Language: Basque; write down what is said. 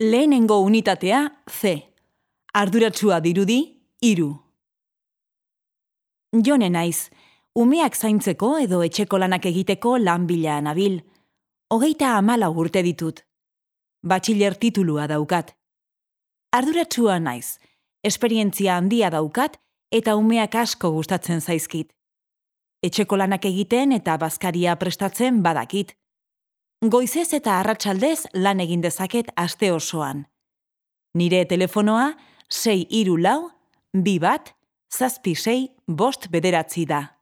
Lehenengo unitatea C. Arduratsua dirudi iru. Jone naiz, umeak zaintzeko edo etxeko lanak egiteko lan bila nabil. Hogeita amala urte ditut. Batxiler titulua daukat. Arduratsua naiz, esperientzia handia daukat eta umeak asko gustatzen zaizkit. Etxeko lanak egiten eta bazkaria prestatzen badakit. Goizez eta arratsaldez lan egin dezaket aste osoan. Nire telefonoa 6 iru lau, bi bat, zazpi sei, bost bederatzi da.